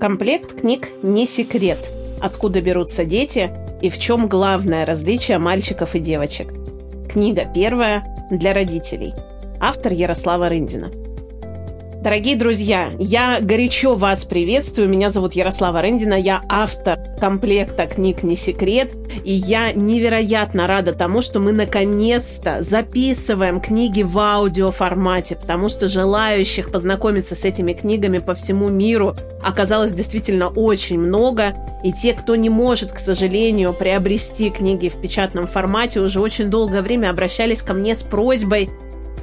Комплект книг не секрет. Откуда берутся дети и в чем главное различие мальчиков и девочек. Книга первая для родителей. Автор Ярослава Рындина. Дорогие друзья, я горячо вас приветствую. Меня зовут Ярослава Рындина, я автор комплекта книг «Не секрет». И я невероятно рада тому, что мы наконец-то записываем книги в аудиоформате, потому что желающих познакомиться с этими книгами по всему миру оказалось действительно очень много. И те, кто не может, к сожалению, приобрести книги в печатном формате, уже очень долгое время обращались ко мне с просьбой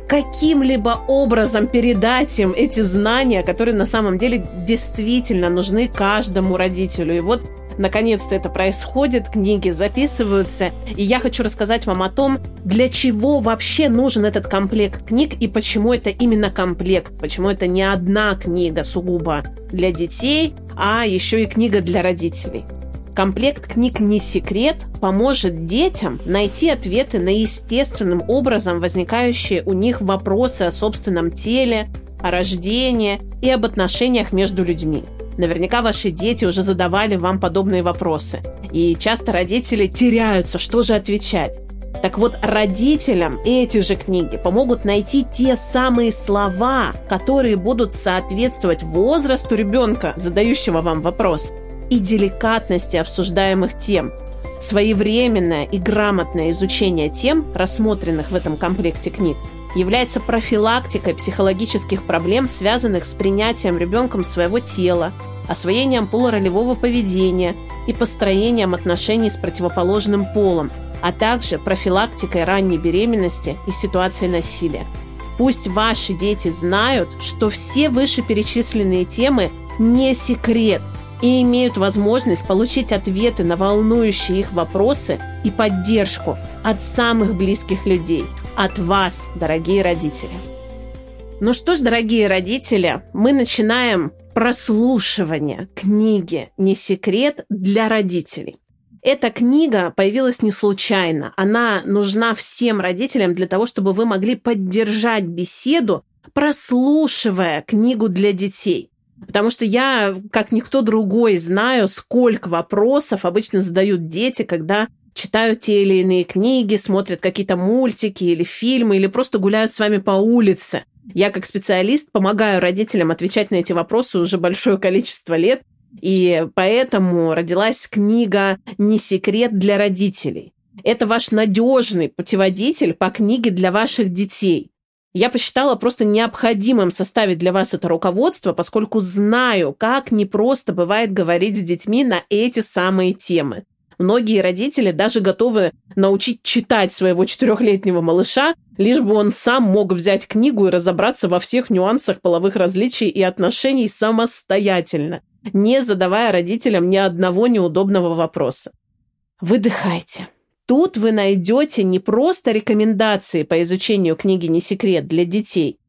каким-либо образом передать им эти знания, которые на самом деле действительно нужны каждому родителю. И вот Наконец-то это происходит, книги записываются, и я хочу рассказать вам о том, для чего вообще нужен этот комплект книг и почему это именно комплект, почему это не одна книга сугубо для детей, а еще и книга для родителей. Комплект книг «Не секрет» поможет детям найти ответы на естественным образом возникающие у них вопросы о собственном теле, о рождении и об отношениях между людьми. Наверняка ваши дети уже задавали вам подобные вопросы. И часто родители теряются, что же отвечать. Так вот, родителям эти же книги помогут найти те самые слова, которые будут соответствовать возрасту ребенка, задающего вам вопрос – и деликатности обсуждаемых тем. Своевременное и грамотное изучение тем, рассмотренных в этом комплекте книг, является профилактикой психологических проблем, связанных с принятием ребенком своего тела, освоением полуролевого поведения и построением отношений с противоположным полом, а также профилактикой ранней беременности и ситуации насилия. Пусть ваши дети знают, что все вышеперечисленные темы не секрет – и имеют возможность получить ответы на волнующие их вопросы и поддержку от самых близких людей, от вас, дорогие родители. Ну что ж, дорогие родители, мы начинаем прослушивание книги «Не секрет» для родителей. Эта книга появилась не случайно. Она нужна всем родителям для того, чтобы вы могли поддержать беседу, прослушивая книгу для детей – Потому что я, как никто другой, знаю, сколько вопросов обычно задают дети, когда читают те или иные книги, смотрят какие-то мультики или фильмы, или просто гуляют с вами по улице. Я, как специалист, помогаю родителям отвечать на эти вопросы уже большое количество лет, и поэтому родилась книга «Не секрет для родителей». Это ваш надежный путеводитель по книге для ваших детей – я посчитала просто необходимым составить для вас это руководство, поскольку знаю, как непросто бывает говорить с детьми на эти самые темы. Многие родители даже готовы научить читать своего четырехлетнего малыша, лишь бы он сам мог взять книгу и разобраться во всех нюансах половых различий и отношений самостоятельно, не задавая родителям ни одного неудобного вопроса. Выдыхайте. Тут вы найдете не просто рекомендации по изучению книги «Не секрет» для детей,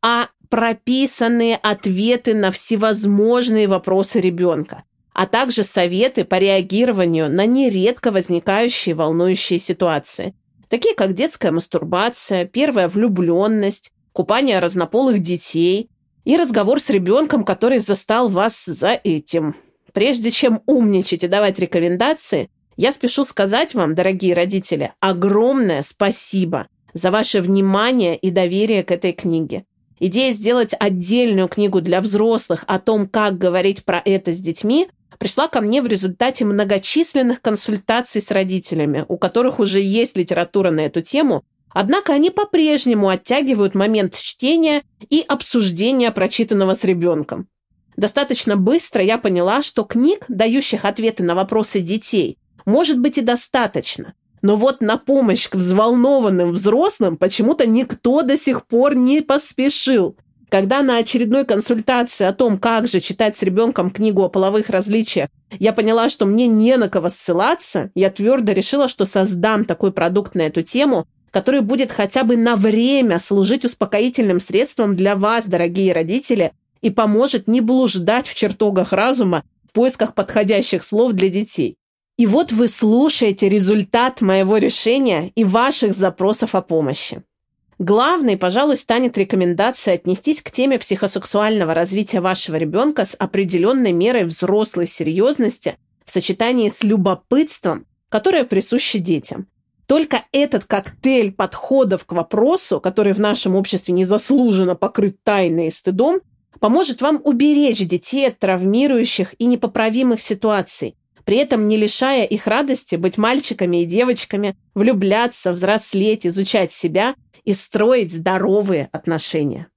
а прописанные ответы на всевозможные вопросы ребенка, а также советы по реагированию на нередко возникающие волнующие ситуации, такие как детская мастурбация, первая влюбленность, купание разнополых детей и разговор с ребенком, который застал вас за этим. Прежде чем умничать и давать рекомендации, я спешу сказать вам, дорогие родители, огромное спасибо за ваше внимание и доверие к этой книге. Идея сделать отдельную книгу для взрослых о том, как говорить про это с детьми, пришла ко мне в результате многочисленных консультаций с родителями, у которых уже есть литература на эту тему, однако они по-прежнему оттягивают момент чтения и обсуждения прочитанного с ребенком. Достаточно быстро я поняла, что книг, дающих ответы на вопросы детей, может быть и достаточно. Но вот на помощь к взволнованным взрослым почему-то никто до сих пор не поспешил. Когда на очередной консультации о том, как же читать с ребенком книгу о половых различиях, я поняла, что мне не на кого ссылаться, я твердо решила, что создам такой продукт на эту тему, который будет хотя бы на время служить успокоительным средством для вас, дорогие родители, и поможет не блуждать в чертогах разума в поисках подходящих слов для детей. И вот вы слушаете результат моего решения и ваших запросов о помощи. Главной, пожалуй, станет рекомендация отнестись к теме психосексуального развития вашего ребенка с определенной мерой взрослой серьезности в сочетании с любопытством, которое присуще детям. Только этот коктейль подходов к вопросу, который в нашем обществе незаслуженно покрыт тайной и стыдом, поможет вам уберечь детей от травмирующих и непоправимых ситуаций, при этом не лишая их радости быть мальчиками и девочками, влюбляться, взрослеть, изучать себя и строить здоровые отношения.